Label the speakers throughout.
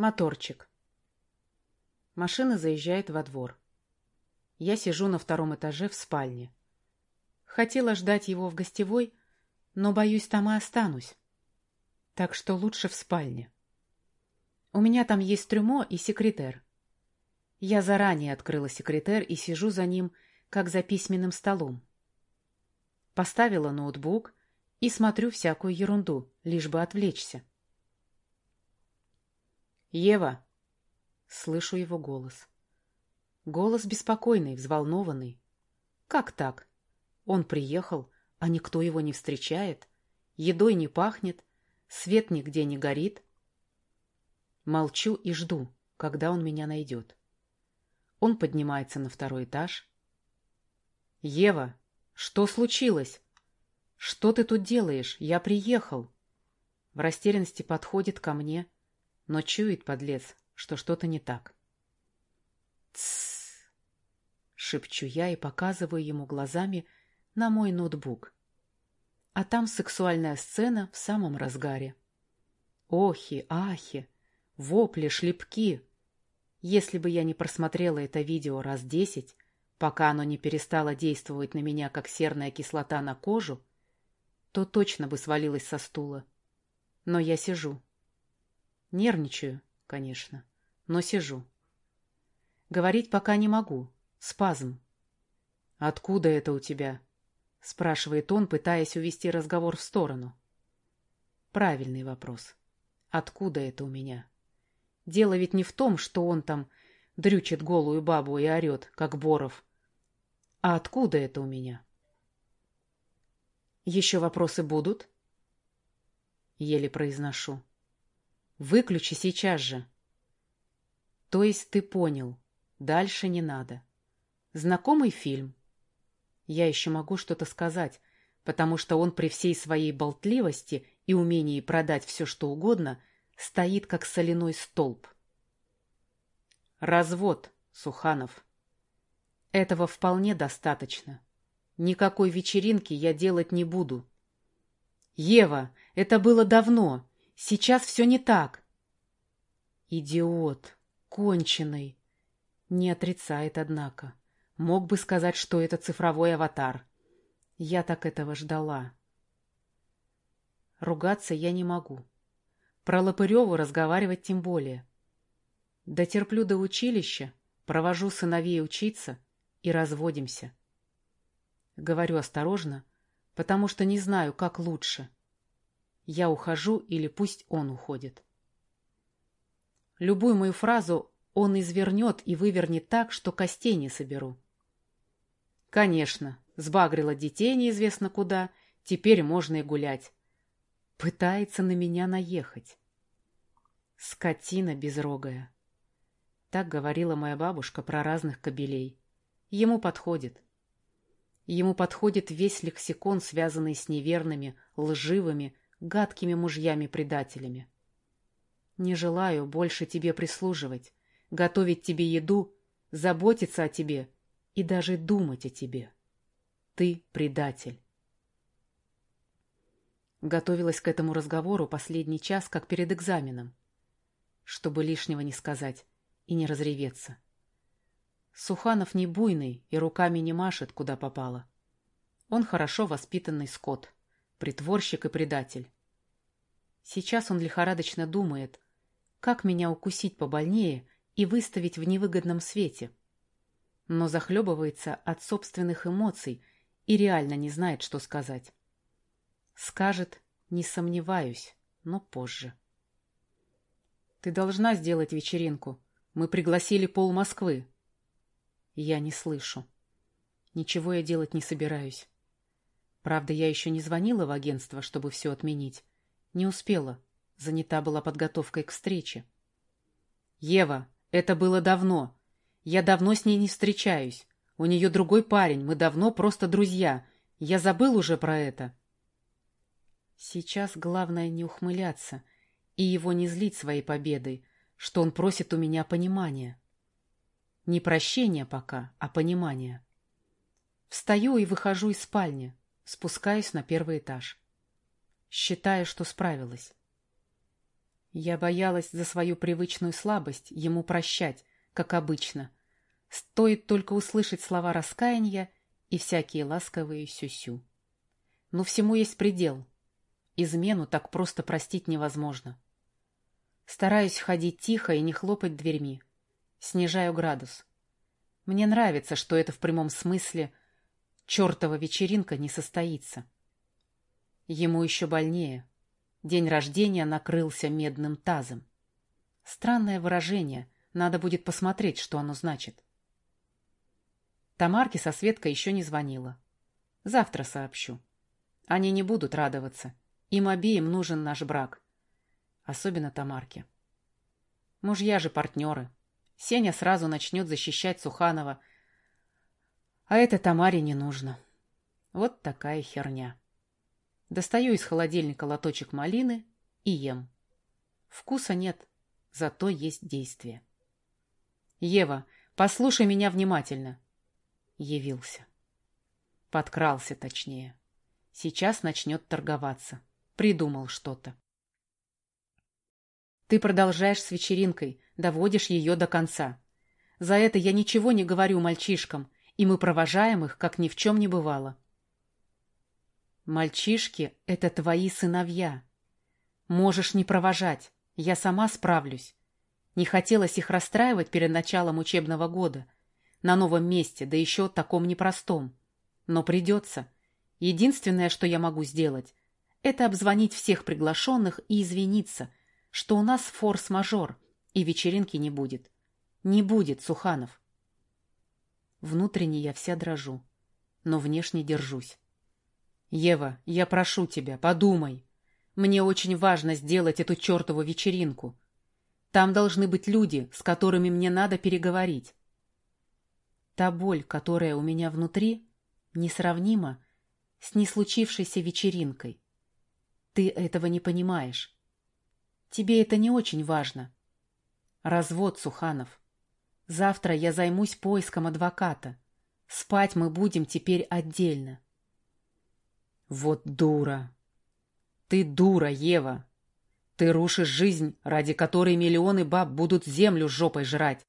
Speaker 1: Моторчик. Машина заезжает во двор. Я сижу на втором этаже в спальне. Хотела ждать его в гостевой, но, боюсь, там и останусь. Так что лучше в спальне. У меня там есть трюмо и секретер. Я заранее открыла секретер и сижу за ним, как за письменным столом. Поставила ноутбук и смотрю всякую ерунду, лишь бы отвлечься. «Ева!» Слышу его голос. Голос беспокойный, взволнованный. «Как так? Он приехал, а никто его не встречает, едой не пахнет, свет нигде не горит». Молчу и жду, когда он меня найдет. Он поднимается на второй этаж. «Ева, что случилось? Что ты тут делаешь? Я приехал!» В растерянности подходит ко мне, но чует, подлец, что что-то не так. «Тссс!» — шепчу я и показываю ему глазами на мой ноутбук. А там сексуальная сцена в самом разгаре. Охи, ахи, вопли, шлепки. Если бы я не просмотрела это видео раз десять, пока оно не перестало действовать на меня, как серная кислота на кожу, то точно бы свалилась со стула. Но я сижу. Нервничаю, конечно, но сижу. Говорить пока не могу. Спазм. «Откуда это у тебя?» — спрашивает он, пытаясь увести разговор в сторону. Правильный вопрос. Откуда это у меня? Дело ведь не в том, что он там дрючит голую бабу и орет, как Боров. А откуда это у меня? Еще вопросы будут? Еле произношу. Выключи сейчас же. То есть ты понял. Дальше не надо. Знакомый фильм? Я еще могу что-то сказать, потому что он при всей своей болтливости и умении продать все, что угодно, стоит как соляной столб. Развод, Суханов. Этого вполне достаточно. Никакой вечеринки я делать не буду. Ева, это было давно. Сейчас все не так. Идиот, конченый. Не отрицает, однако. Мог бы сказать, что это цифровой аватар. Я так этого ждала. Ругаться я не могу. Про Лопыреву разговаривать тем более. Дотерплю до училища, провожу сыновей учиться и разводимся. Говорю осторожно, потому что не знаю, как лучше — я ухожу или пусть он уходит. Любую мою фразу он извернет и вывернет так, что костей не соберу. Конечно, сбагрила детей неизвестно куда, теперь можно и гулять. Пытается на меня наехать. Скотина безрогая. Так говорила моя бабушка про разных кобелей. Ему подходит. Ему подходит весь лексикон, связанный с неверными, лживыми, гадкими мужьями-предателями. Не желаю больше тебе прислуживать, готовить тебе еду, заботиться о тебе и даже думать о тебе. Ты предатель. Готовилась к этому разговору последний час, как перед экзаменом, чтобы лишнего не сказать и не разреветься. Суханов не буйный и руками не машет, куда попало. Он хорошо воспитанный скот притворщик и предатель. Сейчас он лихорадочно думает, как меня укусить побольнее и выставить в невыгодном свете. Но захлебывается от собственных эмоций и реально не знает, что сказать. Скажет, не сомневаюсь, но позже. Ты должна сделать вечеринку. Мы пригласили пол Москвы. Я не слышу. Ничего я делать не собираюсь. Правда, я еще не звонила в агентство, чтобы все отменить. Не успела. Занята была подготовкой к встрече. «Ева, это было давно. Я давно с ней не встречаюсь. У нее другой парень, мы давно просто друзья. Я забыл уже про это». Сейчас главное не ухмыляться и его не злить своей победой, что он просит у меня понимания. Не прощения пока, а понимания. Встаю и выхожу из спальни. Спускаюсь на первый этаж. Считаю, что справилась. Я боялась за свою привычную слабость ему прощать, как обычно. Стоит только услышать слова раскаяния и всякие ласковые сюсю. Но всему есть предел. Измену так просто простить невозможно. Стараюсь ходить тихо и не хлопать дверьми. Снижаю градус. Мне нравится, что это в прямом смысле чертова вечеринка не состоится. Ему еще больнее. День рождения накрылся медным тазом. Странное выражение. Надо будет посмотреть, что оно значит. Тамарке со Светкой еще не звонила. Завтра сообщу. Они не будут радоваться. Им обеим нужен наш брак. Особенно Тамарке. Мужья же партнеры. Сеня сразу начнет защищать Суханова. А это Тамаре не нужно. Вот такая херня. Достаю из холодильника лоточек малины и ем. Вкуса нет, зато есть действие. «Ева, послушай меня внимательно». Явился. Подкрался, точнее. Сейчас начнет торговаться. Придумал что-то. Ты продолжаешь с вечеринкой, доводишь ее до конца. За это я ничего не говорю мальчишкам, и мы провожаем их, как ни в чем не бывало. Мальчишки — это твои сыновья. Можешь не провожать, я сама справлюсь. Не хотелось их расстраивать перед началом учебного года. На новом месте, да еще таком непростом. Но придется. Единственное, что я могу сделать, это обзвонить всех приглашенных и извиниться, что у нас форс-мажор, и вечеринки не будет. Не будет, Суханов. Внутренне я вся дрожу, но внешне держусь. «Ева, я прошу тебя, подумай. Мне очень важно сделать эту чертову вечеринку. Там должны быть люди, с которыми мне надо переговорить. Та боль, которая у меня внутри, несравнима с неслучившейся вечеринкой. Ты этого не понимаешь. Тебе это не очень важно. Развод, Суханов. Завтра я займусь поиском адвоката. Спать мы будем теперь отдельно. Вот дура. Ты дура, Ева. Ты рушишь жизнь, ради которой миллионы баб будут землю жопой жрать,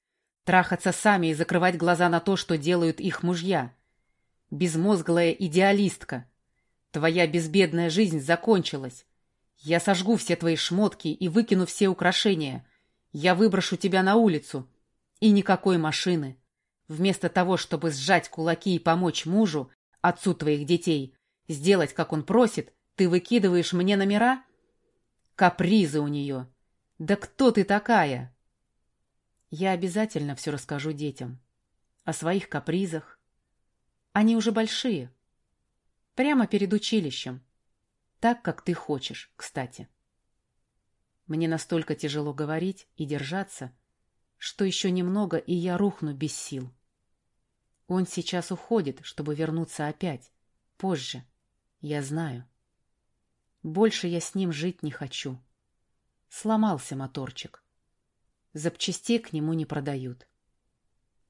Speaker 1: трахаться сами и закрывать глаза на то, что делают их мужья. Безмозглая идеалистка. Твоя безбедная жизнь закончилась. Я сожгу все твои шмотки и выкину все украшения. Я выброшу тебя на улицу. И никакой машины. Вместо того, чтобы сжать кулаки и помочь мужу, отцу твоих детей, Сделать, как он просит, ты выкидываешь мне номера? Капризы у нее. Да кто ты такая? Я обязательно все расскажу детям. О своих капризах. Они уже большие. Прямо перед училищем. Так, как ты хочешь, кстати. Мне настолько тяжело говорить и держаться, что еще немного, и я рухну без сил. Он сейчас уходит, чтобы вернуться опять, позже. Я знаю. Больше я с ним жить не хочу. Сломался моторчик. Запчастей к нему не продают.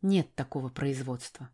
Speaker 1: Нет такого производства.